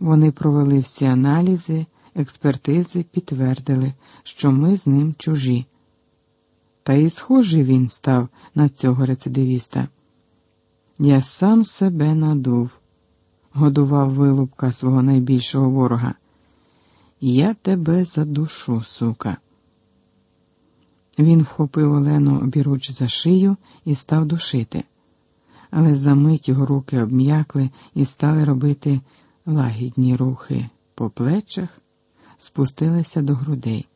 Вони провели всі аналізи, експертизи, підтвердили, що ми з ним чужі. Та і схожий він став на цього рецидивіста. Я сам себе надув, годував вилупка свого найбільшого ворога. Я тебе задушу, сука. Він вхопив Олену обіруч за шию і став душити, але за мить його руки обм'якли і стали робити лагідні рухи по плечах, спустилися до грудей.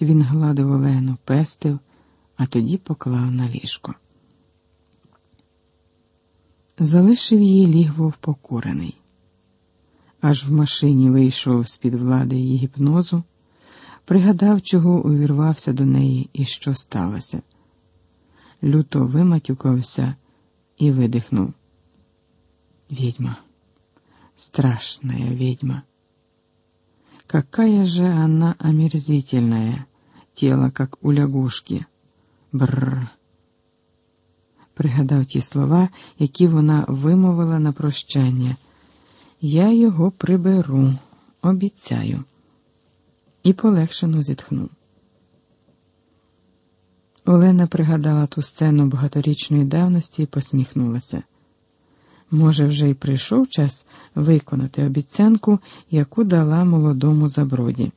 Він гладив Олену, пестив, а тоді поклав на ліжко. Залишив її лігво впокорений. Аж в машині вийшов з-під влади її гіпнозу, пригадав, чого увірвався до неї і що сталося. Люто виматюкався і видихнув. Ведьма, страшная ведьма. Какая же она омерзительная, тело, как у лягушки. Бррр. Пригадав ті слова, які вона вимовила на прощання. Я його приберу, обіцяю. І полегшено зітхнув. Олена пригадала ту сцену багаторічної давності і посміхнулася. Може, вже й прийшов час виконати обіцянку, яку дала молодому заброді.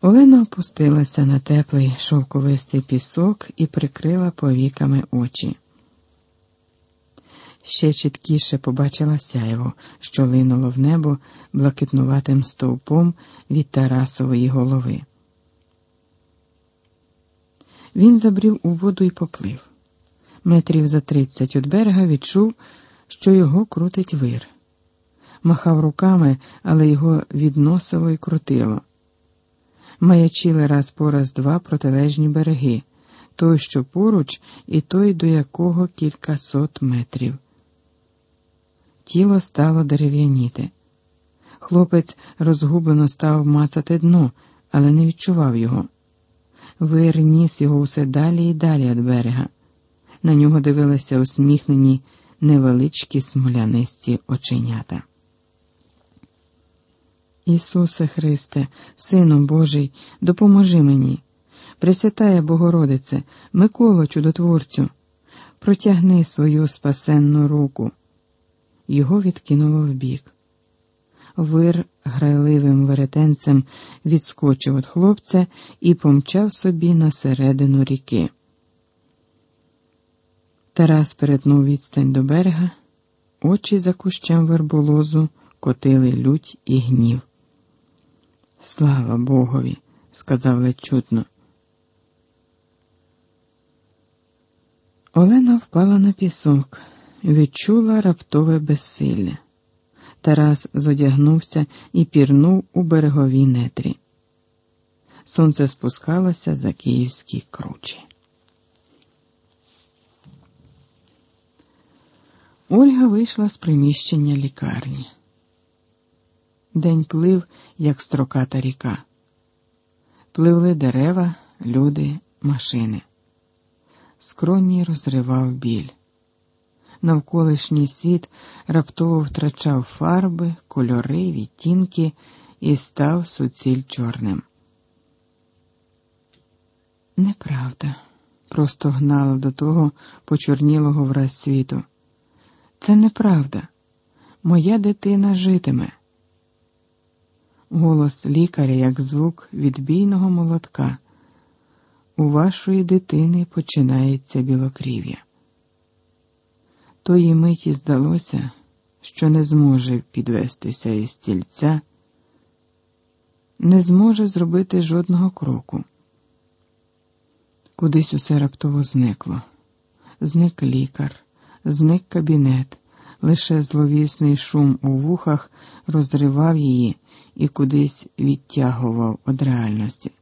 Олена опустилася на теплий шовковистий пісок і прикрила повіками очі. Ще чіткіше побачила сяйво, що линуло в небо блакитнуватим стовпом від Тарасової голови. Він забрів у воду і поплив. Метрів за тридцять від берега відчув, що його крутить вир. Махав руками, але його відносило і крутило. Маячили раз по раз два протилежні береги той, що поруч, і той, до якого кількасот метрів. Тіло стало дерев'яніти. Хлопець розгублено став мацати дно, але не відчував його. Вир ніс його усе далі і далі від берега. На нього дивилися усміхнені невеличкі смолянисті оченята. Ісусе Христе, Сину Божий, допоможи мені. Пресвятая Богородице, Миколо чудотворцю, протягни свою спасенну руку. Його відкинуло вбік. Вир грайливим веретенцем відскочив від хлопця і помчав собі на середину ріки. Тарас перетнув відстань до берега, очі за кущем верболозу котили лють і гнів. Слава Богові, сказав ледь чутно. Олена впала на пісок, відчула раптове безсилля. Тарас зодягнувся і пірнув у берегові нетрі. Сонце спускалося за київські кручі. Ольга вийшла з приміщення лікарні. День плив, як строката ріка. Пливли дерева, люди, машини. Скроні розривав біль. Навколишній світ раптово втрачав фарби, кольори, відтінки і став суціль чорним. Неправда, просто гнала до того почорнілого враз світу. Це неправда. Моя дитина житиме. Голос лікаря, як звук відбійного молотка. У вашої дитини починається білокрів'я. Тої миті здалося, що не зможе підвестися із стільця, не зможе зробити жодного кроку. Кудись усе раптово зникло. Зник лікар, зник кабінет, лише зловісний шум у вухах розривав її і кудись відтягував від реальності.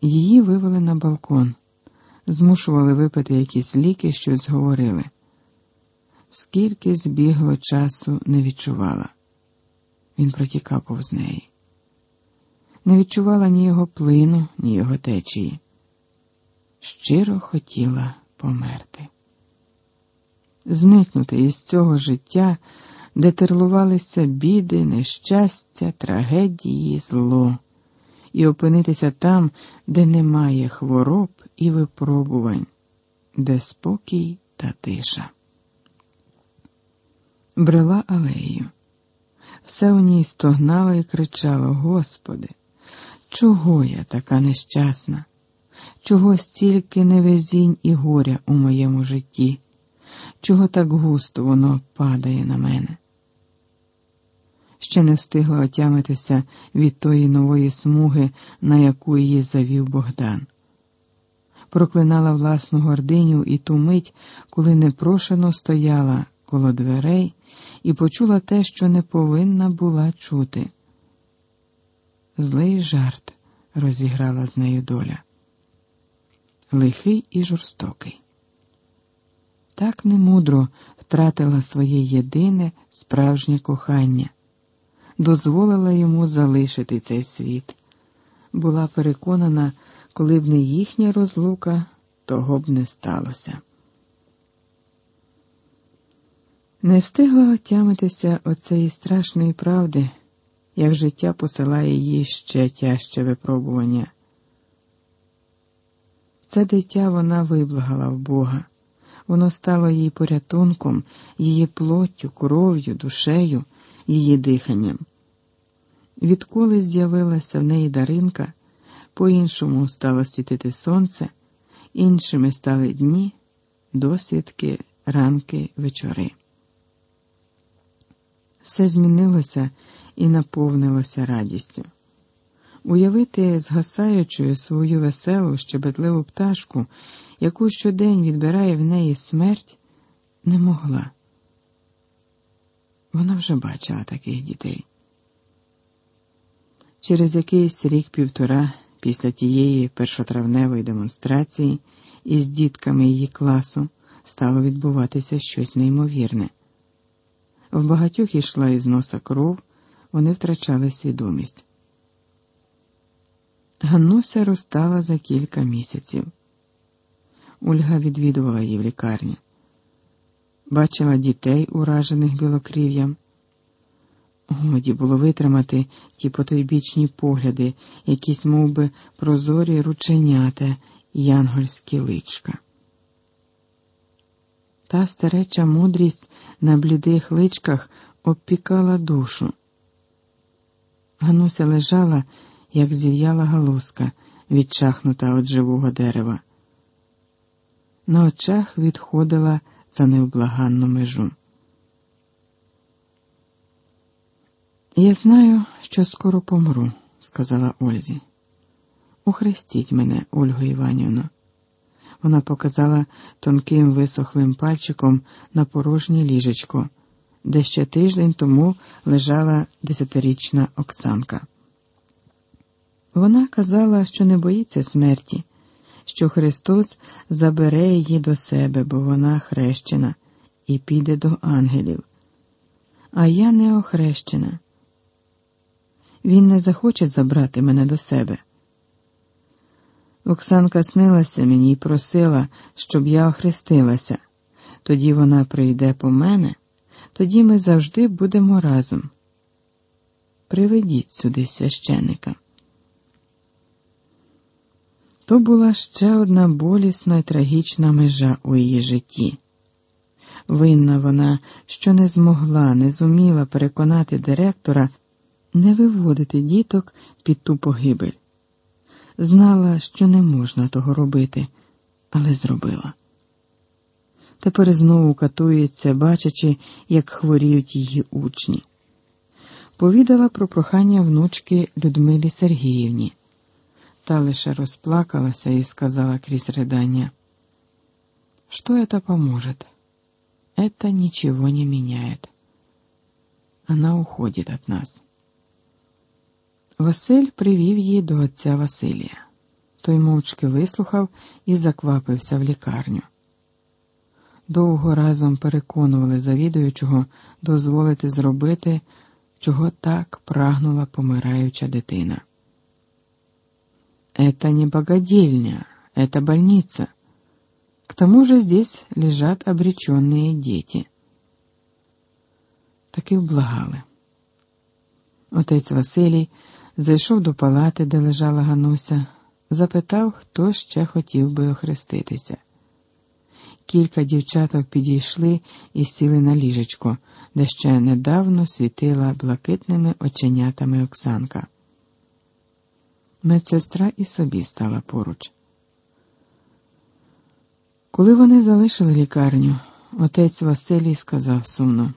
Її вивели на балкон, змушували випити якісь ліки, щось говорили. Скільки збігло часу не відчувала. Він протікав повз неї. Не відчувала ні його плину, ні його течії. Щиро хотіла померти. Зникнути із цього життя, де терлувалися біди, нещастя, трагедії, зло, і опинитися там, де немає хвороб і випробувань, де спокій та тиша. Брела алеєю. Все у ній стогнало і кричало: Господи, чого я така нещасна? Чого стільки невезінь і горя у моєму житті? Чого так густо воно падає на мене? Ще не встигла отямитися від тої нової смуги, на яку її завів Богдан. Проклинала власну гординю і ту мить, коли непрошено стояла коло дверей і почула те, що не повинна була чути. Злий жарт розіграла з нею доля. Лихий і жорстокий. Так немудро втратила своє єдине справжнє кохання, дозволила йому залишити цей світ, була переконана, коли б не їхня розлука, того б не сталося. Не встигла отямитися оцеї страшної правди, як життя посилає їй ще тяжче випробування. Це дитя вона виблагала в Бога, воно стало їй порятунком, її плоттю, кров'ю, душею, її диханням. Відколи з'явилася в неї даринка, по-іншому стало світити сонце, іншими стали дні, досвідки, ранки, вечори все змінилося і наповнилося радістю. Уявити згасаючою свою веселу, щебетливу пташку, яку щодень відбирає в неї смерть, не могла. Вона вже бачила таких дітей. Через якийсь рік півтора після тієї першотравневої демонстрації із дітками її класу стало відбуватися щось неймовірне. В багатьох ішла із носа кров, вони втрачали свідомість. Ганнуся розстала за кілька місяців. Ольга відвідувала її в лікарні, бачила дітей, уражених білокрів'ям. Годі було витримати ті потойбічні погляди, якісь мов би, прозорі рученята, янгольські личка. Та стареча мудрість на блідих личках обпікала душу. Гануся лежала, як зів'яла галузка, відчахнута від живого дерева. На очах відходила за невблаганну межу. Я знаю, що скоро помру, сказала Ользі. Ухрестіть мене, Ольго Іванівно. Вона показала тонким висохлим пальчиком на порожнє ліжечко, де ще тиждень тому лежала десятирічна Оксанка. Вона казала, що не боїться смерті, що Христос забере її до себе, бо вона хрещена, і піде до ангелів. А я не охрещена. Він не захоче забрати мене до себе. Оксанка снилася мені і просила, щоб я охрестилася. Тоді вона прийде по мене, тоді ми завжди будемо разом. Приведіть сюди священика. То була ще одна болісна і трагічна межа у її житті. Винна вона, що не змогла, не зуміла переконати директора не виводити діток під ту погибель знала, що не можна того робити, але зробила. Тепер знову катується, бачачи, як хворіють її учні. Повідала про прохання внучки Людмилі Сергіївні, та лише розплакалася і сказала крізь ридання, «Что это поможет? Это ничего не меняет. Она уходит от нас». Василь привів її до отця Василія. Той мовчки вислухав і заквапився в лікарню. Довго разом переконували завідуючого дозволити зробити, чого так прагнула помираюча дитина. Это не богадільня, это больниця. К тому же здесь лежат обреченные дети. Таки вблагали. Отець Василій зайшов до палати, де лежала Гануся, запитав, хто ще хотів би охреститися. Кілька дівчаток підійшли і сіли на ліжечко, де ще недавно світила блакитними оченятами Оксанка. Медсестра і собі стала поруч. Коли вони залишили лікарню, отець Василій сказав сумно.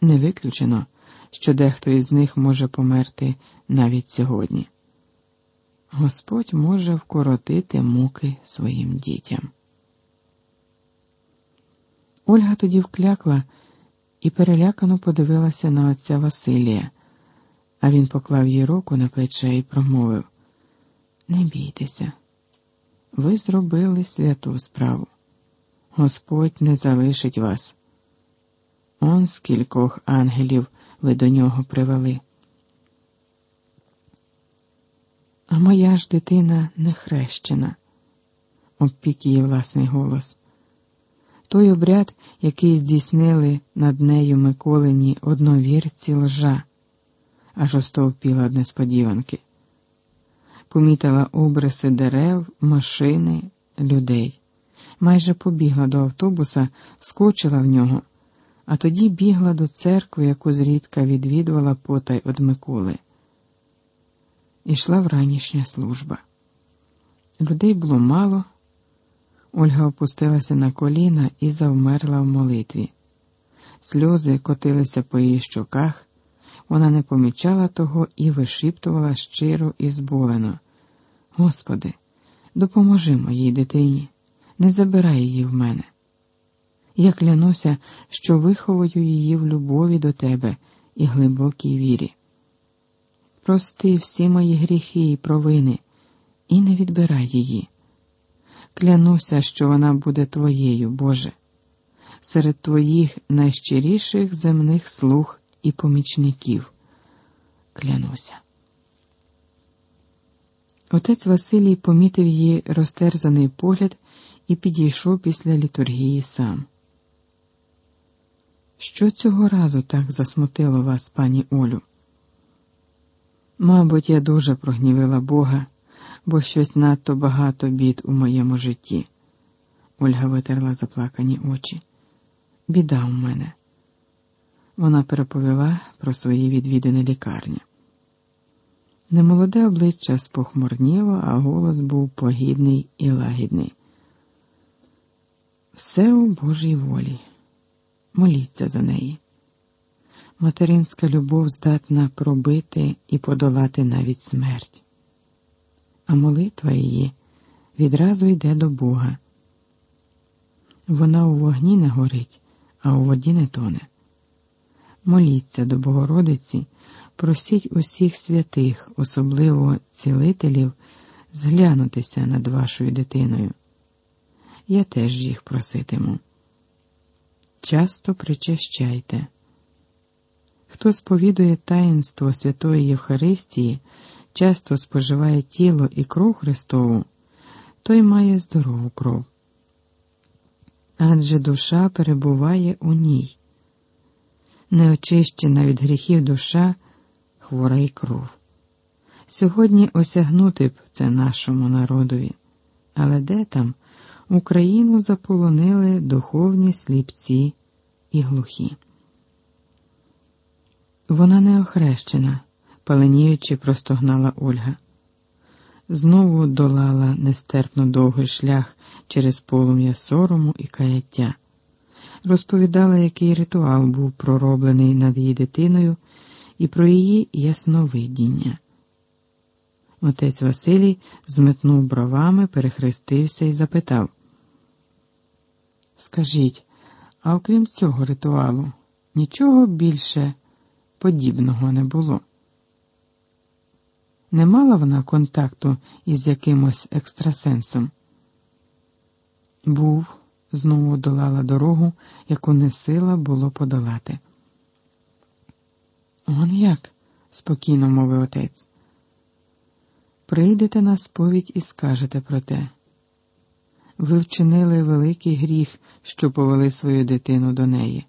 Не виключено, що дехто із них може померти навіть сьогодні. Господь може вкоротити муки своїм дітям. Ольга тоді вклякла і перелякано подивилася на отця Василія, а він поклав їй руку на плече і промовив: Не бійтеся, ви зробили святу справу. Господь не залишить вас. Он скількох ангелів ви до нього привели. А моя ж дитина не хрещена, обпік її власний голос. Той обряд, який здійснили над нею Миколині одновірці лжа, аж остовпіла від несподіванки. Помітила обриси дерев, машини, людей. Майже побігла до автобуса, скочила в нього, а тоді бігла до церкви, яку зрідка відвідувала потай од Миколи. Ішла вранішня служба. Людей було мало. Ольга опустилася на коліна і завмерла в молитві. Сльози котилися по її щоках, вона не помічала того і вишіптувала щиро і зболено. Господи, допоможи моїй дитині, не забирай її в мене. Я клянуся, що виховую її в любові до тебе і глибокій вірі. Прости всі мої гріхи і провини і не відбирай її. Клянуся, що вона буде твоєю, Боже, серед твоїх найщиріших земних слуг і помічників. Клянуся. Отець Василій помітив її розтерзаний погляд і підійшов після літургії сам. Що цього разу так засмутило вас, пані Олю? Мабуть, я дуже прогнівила Бога бо щось надто багато бід у моєму житті. Ольга витерла заплакані очі. Біда у мене. Вона переповіла про свої відвідини лікарні. Немолоде обличчя спохмурніло, а голос був погідний і лагідний. Все у Божій волі. Моліться за неї. Материнська любов здатна пробити і подолати навіть смерть а молитва її відразу йде до Бога. Вона у вогні не горить, а у воді не тоне. Моліться до Богородиці, просіть усіх святих, особливо цілителів, зглянутися над вашою дитиною. Я теж їх проситиму. Часто причащайте. Хто сповідує таїнство Святої Євхаристії, часто споживає тіло і кров Христову, той має здорову кров. Адже душа перебуває у ній. Неочищена від гріхів душа, хвора й кров. Сьогодні осягнути б це нашому народові, але де там Україну заполонили духовні сліпці і глухі. Вона не охрещена паленіючи, простогнала Ольга. Знову долала нестерпно довгий шлях через полум'я сорому і каяття, розповідала, який ритуал був пророблений над її дитиною і про її ясновидіння. Отець Василій зметнув бровами, перехрестився і запитав: Скажіть, а окрім цього ритуалу, нічого більше подібного не було? Не мала вона контакту із якимось екстрасенсом? Був, знову долала дорогу, яку не сила було подолати. Он як? спокійно мовив отець. Прийдете на сповідь і скажете про те. ви вчинили великий гріх, що повели свою дитину до неї.